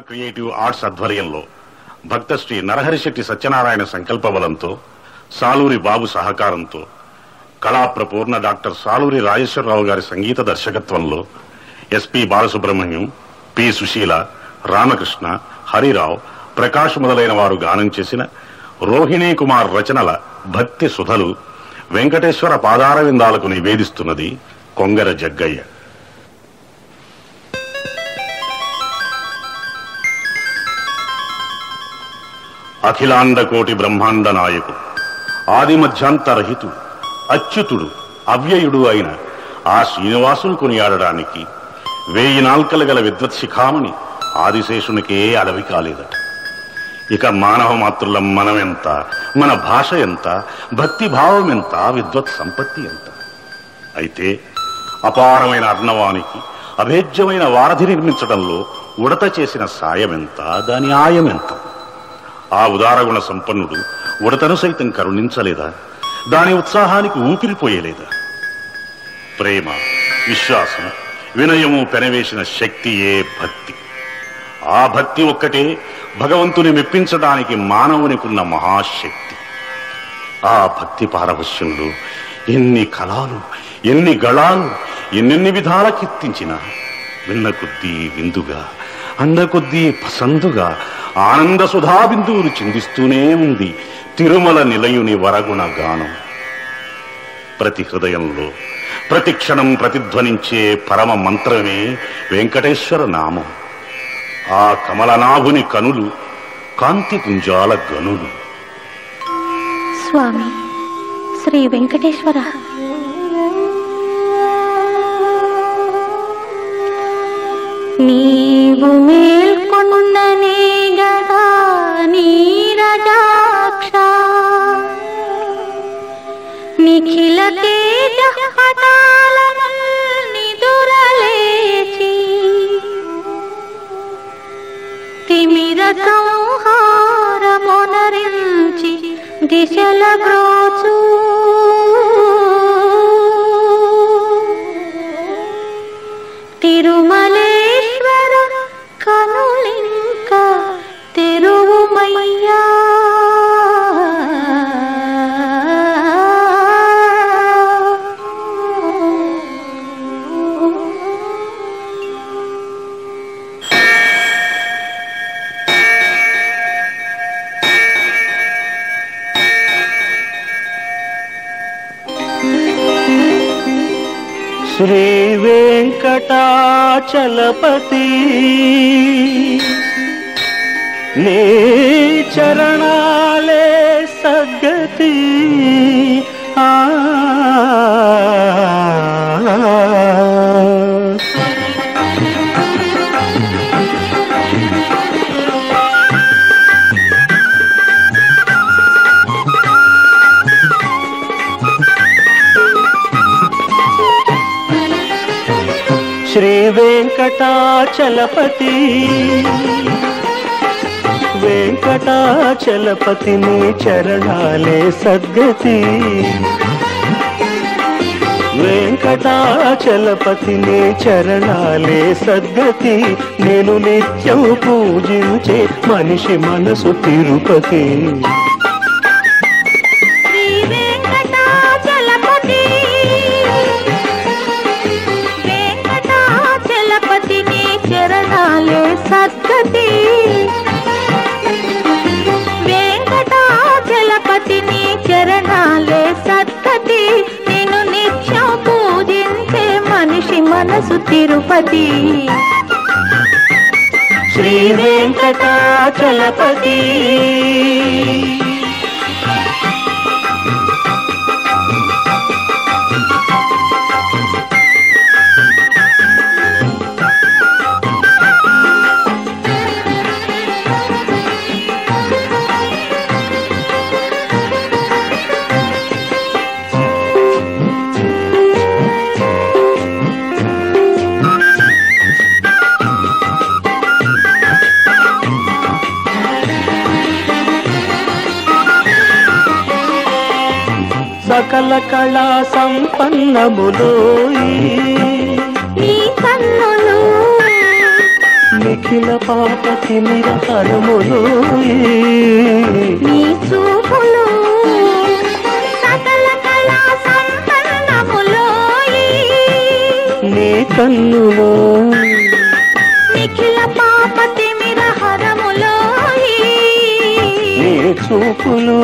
Creative arts ఆధ్వర్యంలో భక్త శ్రీ నరహరిశెట్టి సత్యనారాయణ సంకల్ప బలంతో సాలూరి బాబు సహకారంతో కళాప్రపూర్ణ డాక్టర్ సాలూరి రాజేశ్వరరావు గారి సంగీత దర్శకత్వంలో S P Balasubrahmanyam P Susheela Ramakrishna Harirao Prakash మొదలైన వారు గానం చేసిన రోహిణీ కుమార్ రచనల భక్తి సుధలు వెంకటేశ్వర పాదారవిందాలకు నివేదిస్తున్నది కొంగర జగ్గయ్య. అఖిలాండ కోటి బ్రహ్మాండ నాయకుడు ఆది మధ్యాంతరహితుడు అచ్యుతుడు అవ్యయుడు అయిన ఆ శ్రీనివాసును కొనియాడడానికి వేయి నాల్కలు గల విద్వత్ శిఖామణి ఆదిశేషునికే అడవి కాలేదట. ఇక మానవ మాతృలం మనమెంత మన భాష ఎంత భక్తి భావం ఎంత విద్వత్ సంపత్తి ఎంత? అయితే అపారమైన అర్ణవానికి అభేద్యమైన వారధి నిర్మించడంలో ఉడత చేసిన సాయమెంత దాని ఆయమెంత? ఆ ఉదారగుణ సంపన్నుడు ఉడతను సైతం కరుణించలేదా? దాని ఉత్సాహానికి ఊపిరిపోయలేదా ప్రేమ విశ్వాసం వినయము పెనవేసిన శక్తియే భక్తి. ఆ భక్తి ఒక్కటే భగవంతుని మెప్పించడానికి మానవునికున్న మహాశక్తి. ఆ భక్తి పారవశ్యంలో ఎన్ని కళాలు ఎన్ని గళాలు ఎన్నెన్ని విధాల కీర్తించినా విన్న కొద్దీ విందుగా అందకొద్దీ పసందుగా ఆనంద సుధాబిందువులు చిందిస్తూనే ఉంది తిరుమల నిలయుని వరగుణ గానం. ప్రతి హృదయంలో ప్రతి క్షణం ప్రతిధ్వనించే పరమ మంత్రమే వెంకటేశ్వర నామం. ఆ కమలనాభుని కనులు కాంతి పుంజాల గనులు. స్వామి శ్రీ వెంకటేశ్వర. నీవు మేల్కొన్ననే గదా నీరజాక్ష నిఖిల తేజ నిదురలేచి తిమిర సంహారమునరించి దిశల బ్రోచు बलपति ने चरणाले सगति आ వెంకటాచలపతి. వెంకటాచలపతి నీ చరణాలే సద్గతి. వెంకటాచలపతి నీ చరణాలే సద్గతి. నేను నిత్యం పూజించే మనిషి మనసు తిరుపతి. తిరుపతి. శ్రీ వెంకటాచలపతి. సకల కళా సంపన్నములోయి నిఖిల పాప తిమిర హరములో నీ చూపులు కన్నులో నిఖిల పాప తిమిర హరములోయి నీ చూపులు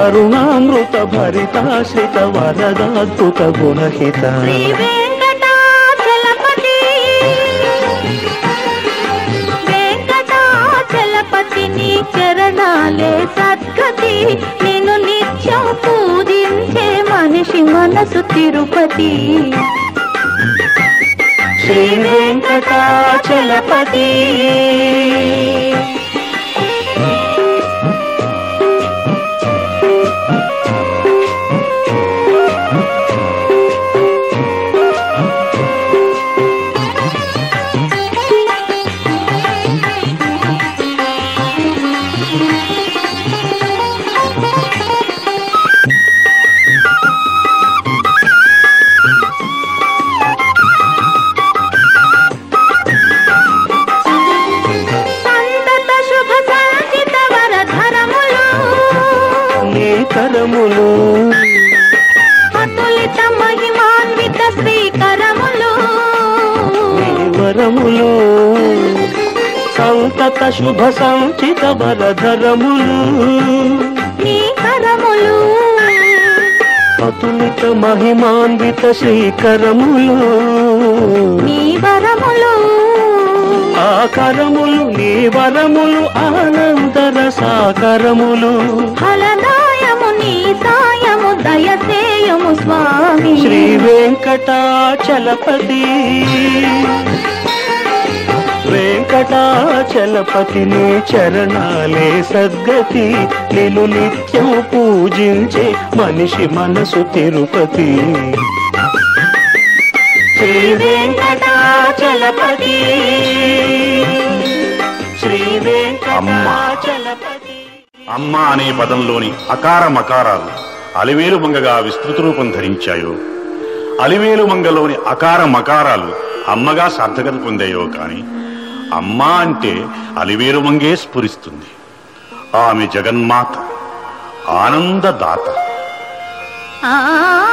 కరుణామృత భరితాశ్రిత వరదాద్భుత గుణహిత చరణాలే సద్గతి నేను నిత్యం పూజించే మనిషి మనసు తిరుపతి. శ్రీ వెంకటాచలపతి వరధరములు నీ కరములు అతులిత మహిమాన్విత శ్రీకరములు నీ వరములు. ఆ కరములు నీ వరములు ఆనందర సాకరములు ఫలదాయము నీ సాయము దయసేయము స్వామి. శ్రీ వెంకటాచలపతి. వెంకటాచలపతి నీ చరణాలే సద్గతి నేను నిత్యం పూజించే మనిషి మనసు తిరుపతి. శ్రీ వెంకటాచలపతి. శ్రీ వెంకటాచలపతి. అమ్మ అనే పదంలోని అకార మకారాలు అలివేలు మంగగా విస్తృత రూపం ధరించాయో. అలివేలు మంగలోని అకార మకారాలు అమ్మగా సార్థకత పొందాయో కాని అమ్మ అంటే అలివేరు మంగే స్ఫురిస్తుంది. ఆమె జగన్మాత ఆనందదాత. ఆ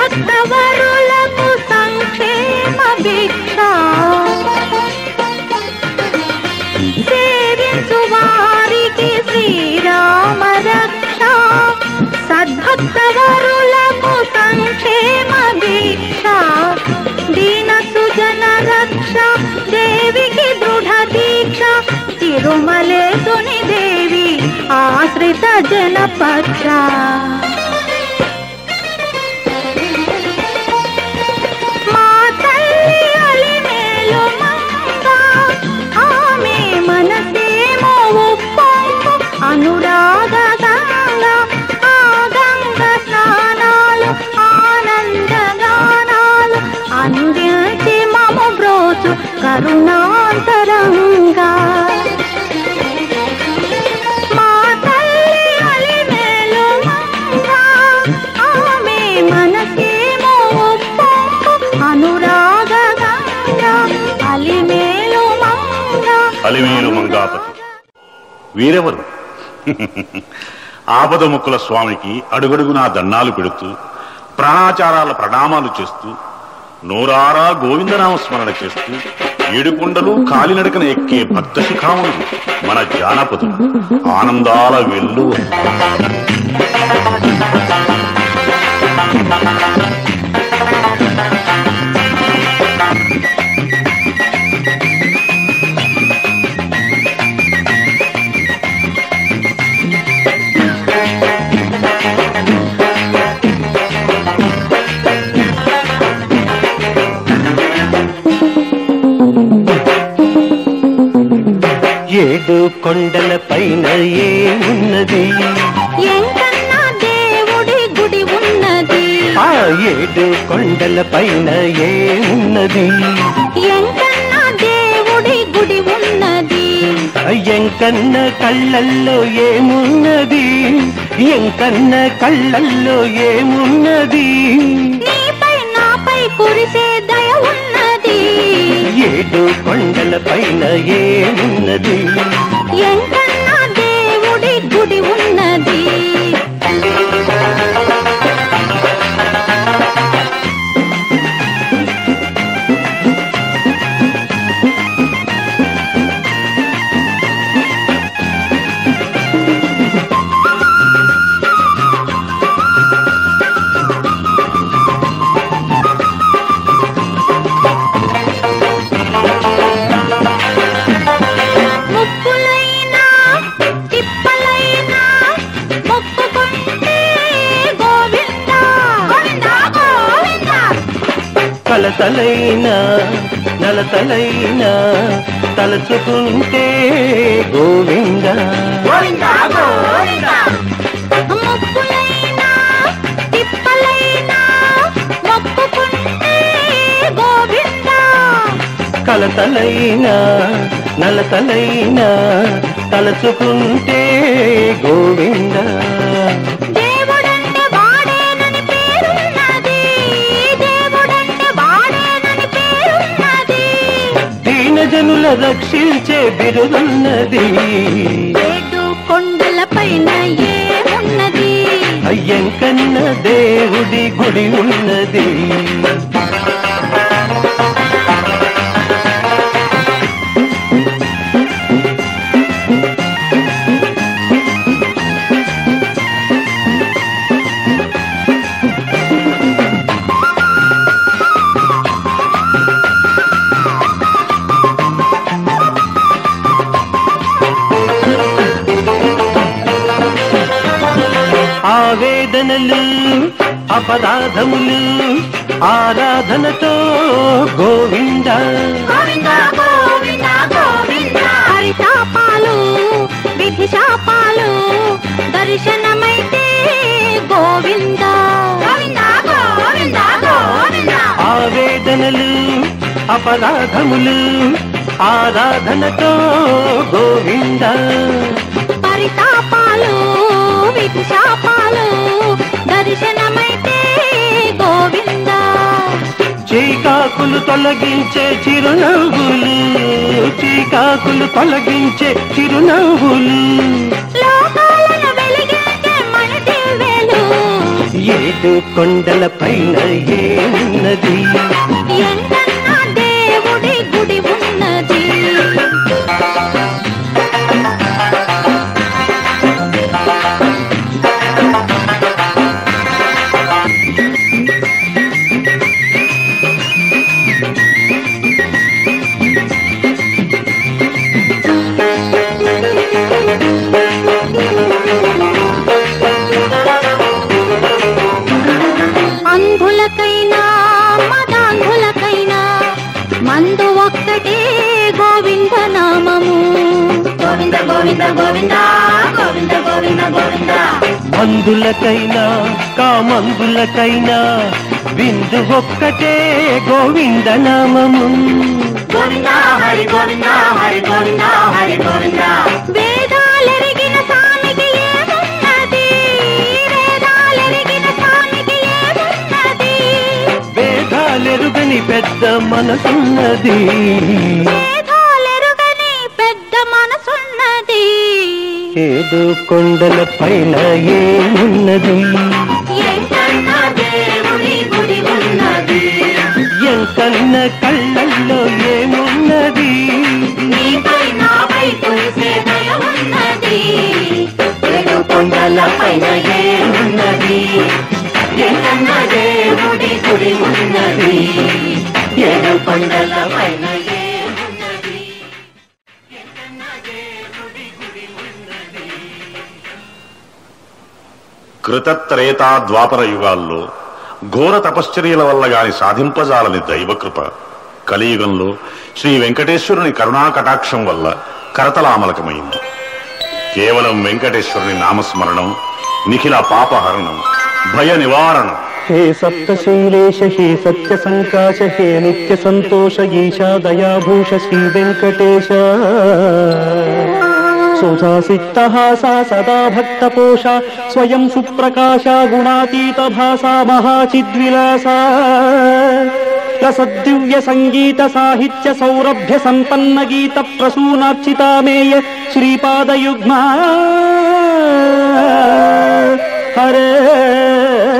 భక్తవరులకు సంక్షేమ భిక్ష సేవించు వారికి శ్రీరామ రక్ష సద్భక్తవరులకు సంక్షేమ భిక్ష దీన సుజన రక్ష దేవికి దృఢ దీక్ష తిరుమలే సుని దేవి ఆశ్రిత జనపక్ష. కరుణాంతరంగా అలివేలు మంగాపతి వీరెవరు? ఆపదముక్కుల స్వామికి అడుగడుగునా దండాలు పెడుతూ ప్రాణాచారాల ప్రణామాలు చేస్తూ నోరారా గోవిందనామ స్మరణ చేస్తూ ఏడుకొండలు కాలినడకన ఎక్కే భక్త శిఖాములు మన జానపదులు. ఆనందాల వెల్లు. కొండల పైన ఏమున్నది? ఎంకన్నా దేవుడి గుడి ఉన్నది. ఎంకన్న కళ్ళల్లో ఏమున్నది? ఎంకన్న కళ్ళల్లో ఏమున్నది? నీపై నాపై కురిసే దయ ఉన్నది. ఏడు కొండల పైన ఏమున్నది? ఎంకన్నా నలతలైన తలచుకుంటే గోవింద? ముప్పులైనా తిప్పలైనా మొక్కుకుంటే గోవింద? కలతలైన నలతలైన తలచుకుంటే గోవింద? దీనజనుల రక్షించే బిరుదున్నది. ఏడు కొండల పైన ఏమున్నది? అయ్యంకన్న దేవుడి గుడి ఉన్నది. అపరాధములు ఆరాధనతో గోవింద. హరిశాపాలు విధి శాపాలు దర్శనమైతే గోవింద. ఆవేదనలు అపరాధములు ఆరాధనతో గోవింద. పరితాపాలు విధి శాపాలు దర్శనమైతే చీకాకులు తొలగించే చిరునవ్వులు చీకాకులు తొలగించే చిరునవ్వులు. ఏడు కొండల పైన ఏమున్నది? మందులకైనా కామందులకైనా విందు ఒక్కటే గోవింద నామము గోవింద హరి గోవింద హరి గోవింద హరి గోవింద. వేదాలెరిగిన స్వామికి ఏమున్నది? వేదాలెరిగిన స్వామికి ఏమున్నది? వేదాలెరుగని పెద్ద మనసున్నది. ఏడు కొండల పైన ఏమున్నది? ఎంతన్నా కళ్ళల్లో ఏమున్నది? ఏడు కొండల పైన ఏమున్నది? ఎంతన్నా దేవుడి గుడి ఉన్నది. ఏడు కొండల పైన కృతత్రేతా ద్వాపర యుగాల్లో ఘోర తపశ్చర్యల వల్ల గాని సాధింపజాలని దైవకృప. కలియుగంలో శ్రీ వెంకటేశ్వరుని కరుణా కటాక్షం వల్ల కరతలామలకమైంది. కేవలం వెంకటేశ్వరుని నామస్మరణం నిఖిల పాపహరణం భయ నివారణం. హే సప్తశైలేశ హే సత్య సంకాశ హే నిత్య సంతోష ఈశా దయాభూష శ్రీ వెంకటేశ. शोसा सिद्ध सा सदा भक्तपोषा स्वयं सुप्रकाशा गुणातीतभासा महाचिद्विलासा। रसद्दिव्यसङ्गीतसाहित्यसौरभ्यसम्पन्नगीतप्रसूनार्चिता मेय श्रीपादयुग्मा। हरे।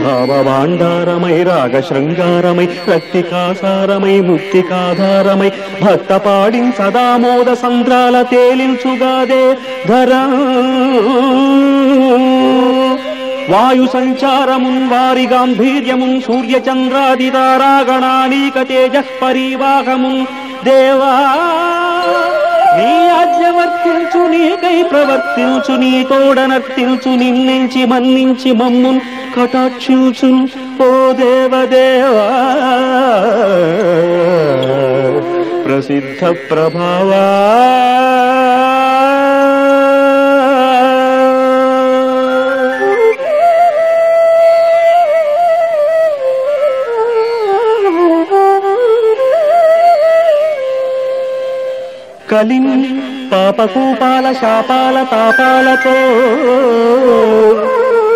భావభాండారమై రాగ శృంగారమై రక్తికాసారమై ముక్తికాధారమై భక్త పాడిం సదామోద సంద్రాల తేలించుగాదే ధరా వాయు సంచారమున్ వారి గాంభీర్యమున్ సూర్య చంద్రాది తారాగణానీక తేజ పరివాహమున్ దేవా నీ ఆజ్ఞ వర్తించు నీకై ప్రవర్తించు నీ తోడనర్తించు నిన్నించి మన్నించి మమ్మున్ కటాక్షించు ఓ దేవదేవా! ప్రసిద్ధ ప్రభావా! కలిం పాపకూపాల శాపాల తాపాలతో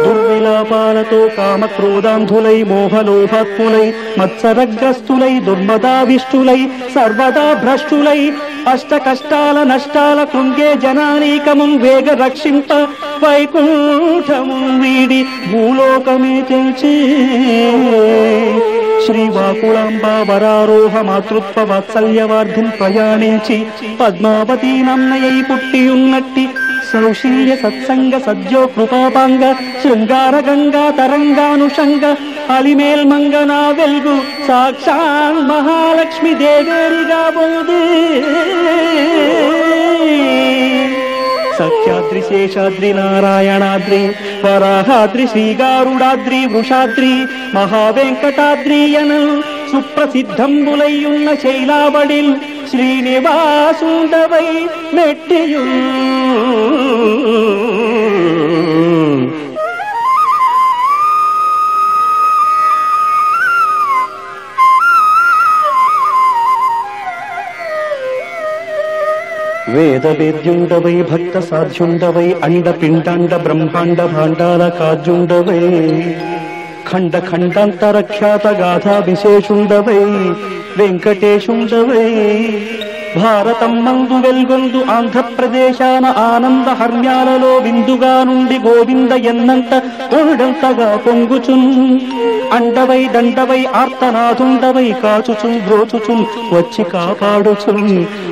దుర్విలాపాలతో కామక్రోధాంధులై మోహలోభాత్ములై మత్సరగ్రస్తులై దుర్మదావిష్టులై సర్వదా భ్రష్టులై అష్ట కష్టాల నష్టాల కృంగే జనానీకము వేగ రక్షింప వైకుంఠము వీడి భూలోకమే తెలిచే. శ్రీవాకుళాంబ వరారోహ మాతృత్వ వాత్సల్యవార్ధిం ప్రయాణించి పద్మావతి నన్నయ్య పుట్టి ఉన్నట్టి సౌశీల్య సత్సంగ సజ్జో కృపాపాంగ శృంగార గంగా తరంగానుషంగ అలిమేల్ మంగనా వెల్గు సాక్షాన్ మహాలక్ష్మి దేవేరిగా బోదే సఖ్యాద్రి శేషాద్రి నారాయణాద్రి వరాహాద్రి శ్రీగారుడాద్రి వృషాద్రి మహావెంకటాద్రియను సుప్రసిద్ధంబులయ్యున్న శైలాబడిల్ శ్రీనివాసుండవై మెట్టియు वेदवेद्युण्ड वै भक्तसाध्युण्ड वै अण्डपिण्डाण्ड ब्रह्माण्ड भाण्डाल वै खण्ड खण्डान्तरख्यात वेङ्कटेशुण्ड वै భారతం మందు వెల్గొందు ఆంధ్రప్రదేశాన ఆనంద హర్మ్యాలలో విందుగా నుండి గోవింద ఎన్నంత కోడంతగా పొంగుచున్ అండవై దండవై ఆర్తనాథుండవై కాచుచున్ బ్రోచుచున్ వచ్చి కాపాడుచున్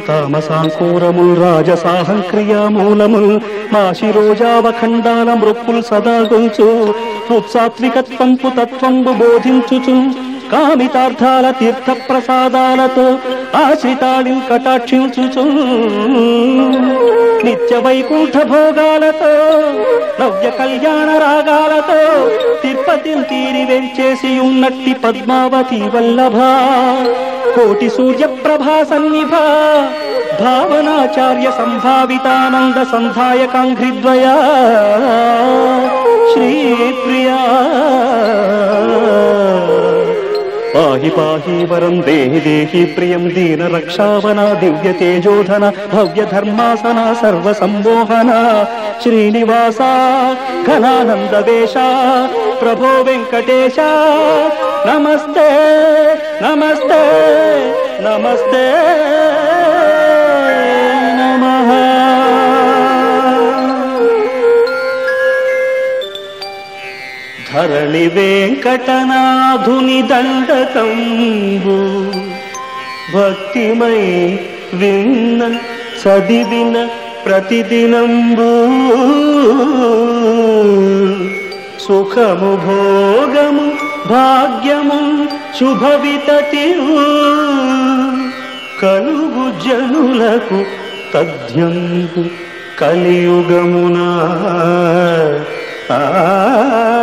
తామసాంకూరముల్ రాజసాహం క్రియామూలముల్ మా శిరోజావఖండాల మృక్కుల్ సదా గొల్చు హృత్సాత్వికత్వంపు తత్వంబు బోధించుచున్ కామితార్థాల తీర్థ ప్రసాదాలతో ఆశ్రితాళి కటాక్షించుచు. నిత్య వైకుంఠ భోగాలతో నవ్య కళ్యాణ రాగాలతో తిరుపతి తీరి వెంచేసి ఉన్నట్టి పద్మావతి వల్లభ. కోటి సూర్య ప్రభా సన్నిభ భావనాచార్య సంభావితానంద సంధాయకాంఘ్రిద్వయా. శ్రీప్రియా. पाहि पाहि वरं देहि देहि प्रियं दीनरक्षावना दिव्यतेजोधन भव्यधर्मासना सर्वसम्मोहना। श्रीनिवासा घनानन्दवेशा प्रभो वेङ्कटेशा नमस्ते नमस्ते नमस्ते। ధరణి వెంకటనాథుని దండకంబు. భక్తిమై విన్న చదివిన ప్రతిదినంబు. సుఖము భోగము భాగ్యము శుభవితటి కలుగు జనులకు తథ్యంబు కలియుగమునా. ఆ